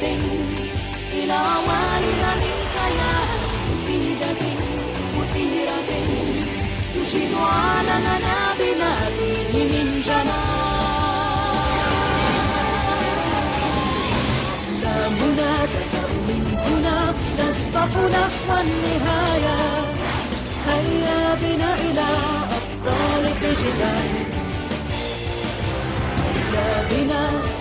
بين إلى عوالم من خيال مثيرة مثيرة تشيد عالمنا بما فيه من جمال لا هنا من هنا تسبح نحو النهاية هيا بنا إلى أبطال الجبال لا بنا